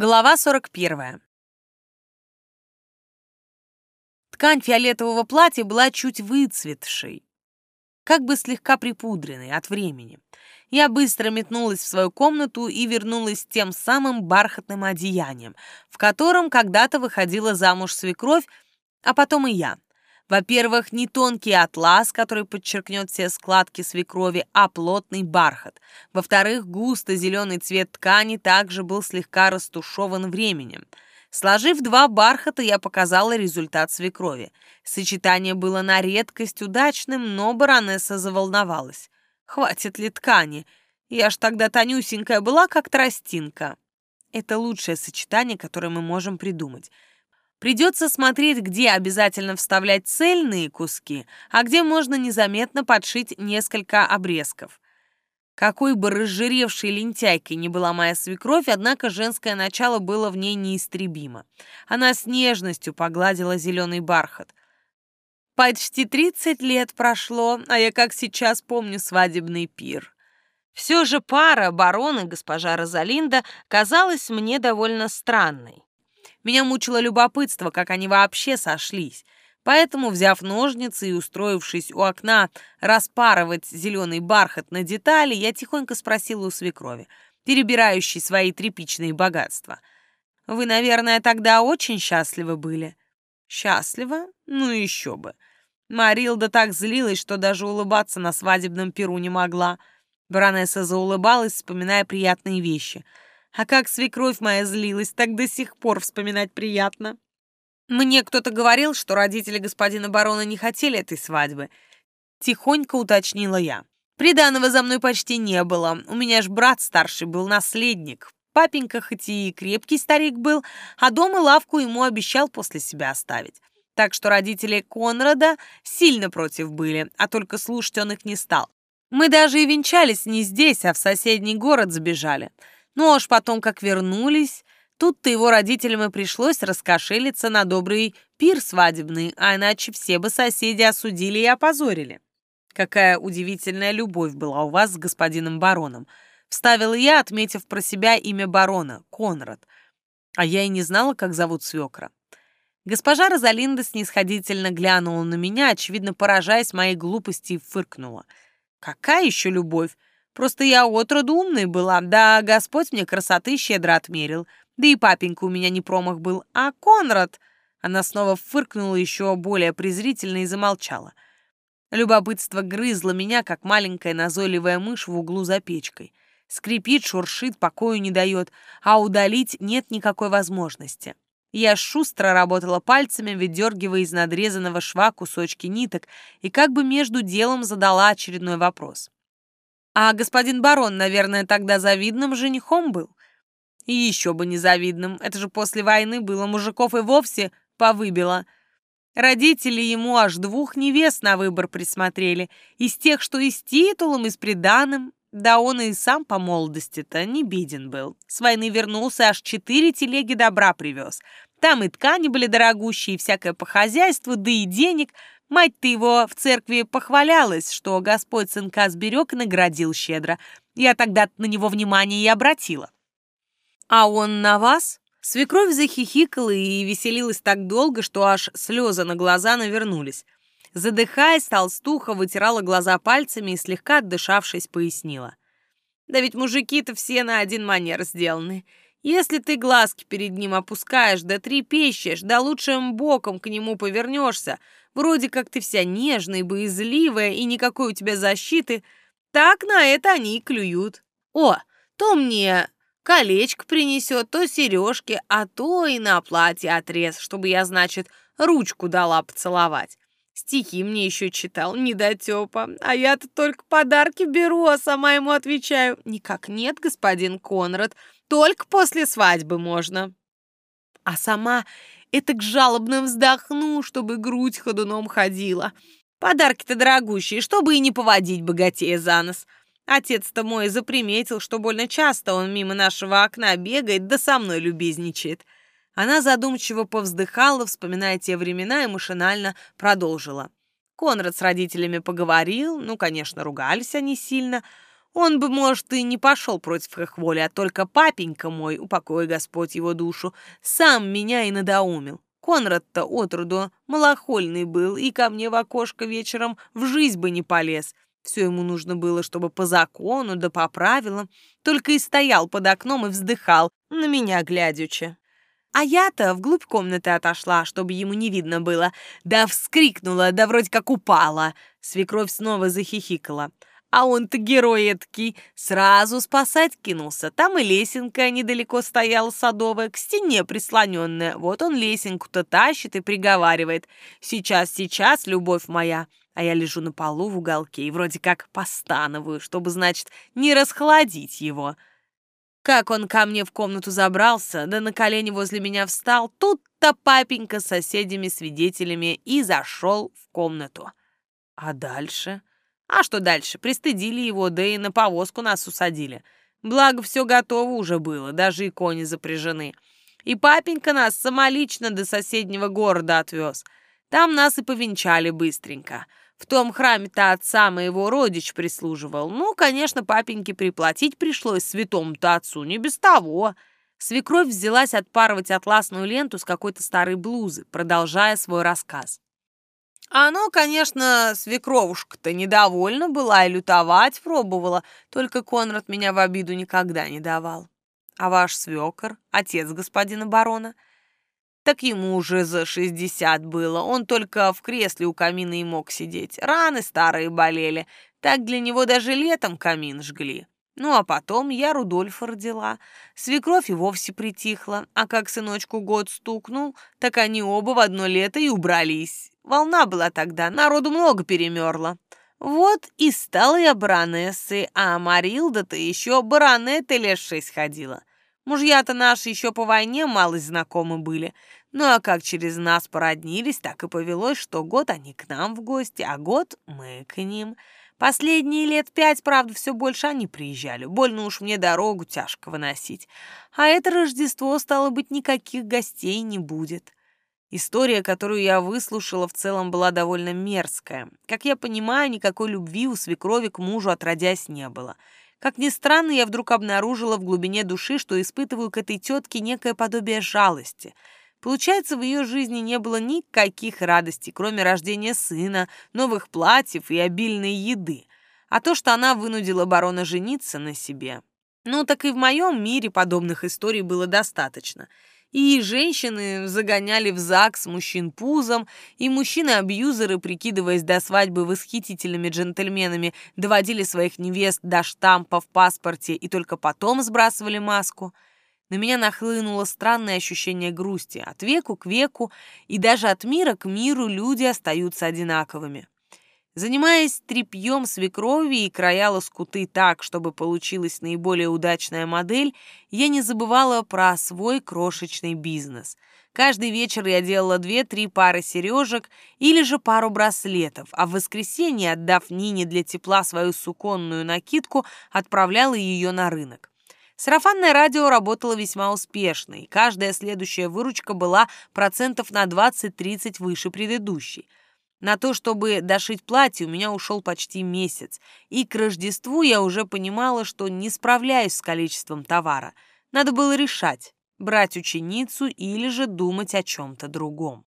Глава 41. Ткань фиолетового платья была чуть выцветшей, как бы слегка припудренной от времени. Я быстро метнулась в свою комнату и вернулась с тем самым бархатным одеянием, в котором когда-то выходила замуж свекровь, а потом и я. Во-первых, не тонкий атлас, который подчеркнет все складки свекрови, а плотный бархат. Во-вторых, густо зеленый цвет ткани также был слегка растушеван временем. Сложив два бархата, я показала результат свекрови. Сочетание было на редкость удачным, но баронесса заволновалась. «Хватит ли ткани? Я ж тогда тонюсенькая была, как тростинка». Это лучшее сочетание, которое мы можем придумать. Придется смотреть, где обязательно вставлять цельные куски, а где можно незаметно подшить несколько обрезков. Какой бы разжиревшей лентяйкой ни была моя свекровь, однако женское начало было в ней неистребимо. Она с нежностью погладила зеленый бархат. Почти тридцать лет прошло, а я как сейчас помню свадебный пир. Все же пара барона и госпожа Розалинда казалась мне довольно странной. Меня мучило любопытство, как они вообще сошлись. Поэтому, взяв ножницы и устроившись у окна распарывать зеленый бархат на детали, я тихонько спросила у свекрови, перебирающей свои тряпичные богатства. «Вы, наверное, тогда очень счастливы были?» «Счастливо? Ну еще бы!» Марилда так злилась, что даже улыбаться на свадебном перу не могла. Баронесса заулыбалась, вспоминая приятные вещи — а как свекровь моя злилась, так до сих пор вспоминать приятно. Мне кто-то говорил, что родители господина барона не хотели этой свадьбы. Тихонько уточнила я. Приданого за мной почти не было. У меня ж брат старший был наследник. Папенька хоть и крепкий старик был, а дом и лавку ему обещал после себя оставить. Так что родители Конрада сильно против были, а только слушать он их не стал. Мы даже и венчались не здесь, а в соседний город забежали. Ну, аж потом, как вернулись, тут-то его родителям и пришлось раскошелиться на добрый пир свадебный, а иначе все бы соседи осудили и опозорили. Какая удивительная любовь была у вас с господином бароном. Вставила я, отметив про себя имя барона, Конрад. А я и не знала, как зовут свекра. Госпожа Розалинда снисходительно глянула на меня, очевидно, поражаясь моей глупости, и фыркнула. «Какая еще любовь? Просто я отроду умной была, да Господь мне красоты щедро отмерил. Да и папенька у меня не промах был. А Конрад...» Она снова фыркнула еще более презрительно и замолчала. Любопытство грызло меня, как маленькая назойливая мышь в углу за печкой. Скрипит, шуршит, покою не дает, а удалить нет никакой возможности. Я шустро работала пальцами, выдергивая из надрезанного шва кусочки ниток, и как бы между делом задала очередной вопрос. А господин барон, наверное, тогда завидным женихом был. И еще бы не завидным. Это же после войны было мужиков и вовсе повыбило. Родители ему аж двух невест на выбор присмотрели. Из тех, что и с титулом, и с приданым. Да он и сам по молодости-то не беден был. С войны вернулся, аж четыре телеги добра привез. Там и ткани были дорогущие, и всякое по хозяйству, да и денег — Мать-то его в церкви похвалялась, что Господь сынка сберег и наградил щедро. Я тогда на него внимание и обратила. А он на вас? Свекровь захихикала и веселилась так долго, что аж слезы на глаза навернулись. Задыхаясь, толстуха вытирала глаза пальцами и, слегка отдышавшись, пояснила. «Да ведь мужики-то все на один манер сделаны. Если ты глазки перед ним опускаешь, да трепещешь, да лучшим боком к нему повернешься, Вроде как ты вся нежная, боязливая, и никакой у тебя защиты. Так на это они и клюют. О, то мне колечко принесет, то сережки, а то и на платье отрез, чтобы я, значит, ручку дала поцеловать. Стихи мне еще читал, недотепа. А я-то только подарки беру, а сама ему отвечаю. Никак нет, господин Конрад, только после свадьбы можно. А сама это к жалобно вздохну, чтобы грудь ходуном ходила. Подарки-то дорогущие, чтобы и не поводить богатея за нос. Отец-то мой заприметил, что больно часто он мимо нашего окна бегает, да со мной любезничает. Она задумчиво повздыхала, вспоминая те времена, и машинально продолжила. Конрад с родителями поговорил, ну, конечно, ругались они сильно. Он бы, может, и не пошел против их воли, а только папенька мой, упокой Господь его душу, сам меня и надоумил. Конрад-то отроду малохольный был и ко мне в окошко вечером в жизнь бы не полез. Все ему нужно было, чтобы по закону да по правилам. Только и стоял под окном и вздыхал, на меня глядячи. А я-то вглубь комнаты отошла, чтобы ему не видно было. Да вскрикнула, да вроде как упала. Свекровь снова захихикала. А он-то герой эткий, сразу спасать кинулся. Там и лесенка недалеко стояла садовая, к стене прислоненная. Вот он лесенку-то тащит и приговаривает. «Сейчас, сейчас, любовь моя!» А я лежу на полу в уголке и вроде как постановую, чтобы, значит, не расхладить его. Как он ко мне в комнату забрался, да на колени возле меня встал, тут-то папенька с соседями-свидетелями и зашел в комнату. А дальше... А что дальше? Пристыдили его, да и на повозку нас усадили. Благо, все готово уже было, даже и кони запряжены. И папенька нас самолично до соседнего города отвез. Там нас и повенчали быстренько. В том храме-то отца моего родич прислуживал. Ну, конечно, папеньке приплатить пришлось святому-то отцу, не без того. Свекровь взялась отпарывать атласную ленту с какой-то старой блузы, продолжая свой рассказ. Оно, конечно, свекровушка-то недовольна была и лютовать пробовала, только Конрад меня в обиду никогда не давал. А ваш свекор, отец господина барона, так ему уже за шестьдесят было, он только в кресле у камина и мог сидеть. Раны старые болели, так для него даже летом камин жгли. Ну, а потом я Рудольфа родила. Свекровь и вовсе притихла, а как сыночку год стукнул, так они оба в одно лето и убрались. Волна была тогда, народу много перемерло. Вот и стала я баронессой, а Марилда-то еще баронетой лет шесть ходила. Мужья-то наши еще по войне мало знакомы были. Ну а как через нас породнились, так и повелось, что год они к нам в гости, а год мы к ним. Последние лет пять, правда, все больше они приезжали. Больно уж мне дорогу тяжко выносить. А это Рождество, стало быть, никаких гостей не будет. История, которую я выслушала, в целом была довольно мерзкая. Как я понимаю, никакой любви у свекрови к мужу отродясь не было. Как ни странно, я вдруг обнаружила в глубине души, что испытываю к этой тетке некое подобие жалости. Получается, в ее жизни не было никаких радостей, кроме рождения сына, новых платьев и обильной еды. А то, что она вынудила барона жениться на себе. Ну, так и в моем мире подобных историй было достаточно — и женщины загоняли в ЗАГС мужчин пузом, и мужчины-абьюзеры, прикидываясь до свадьбы восхитительными джентльменами, доводили своих невест до штампа в паспорте и только потом сбрасывали маску. На меня нахлынуло странное ощущение грусти. От веку к веку и даже от мира к миру люди остаются одинаковыми. Занимаясь трепьем свекрови и края лоскуты так, чтобы получилась наиболее удачная модель, я не забывала про свой крошечный бизнес. Каждый вечер я делала две-три пары сережек или же пару браслетов, а в воскресенье, отдав Нине для тепла свою суконную накидку, отправляла ее на рынок. Сарафанное радио работало весьма успешно, и каждая следующая выручка была процентов на 20-30 выше предыдущей. На то, чтобы дошить платье, у меня ушел почти месяц, и к Рождеству я уже понимала, что не справляюсь с количеством товара. Надо было решать, брать ученицу или же думать о чем-то другом.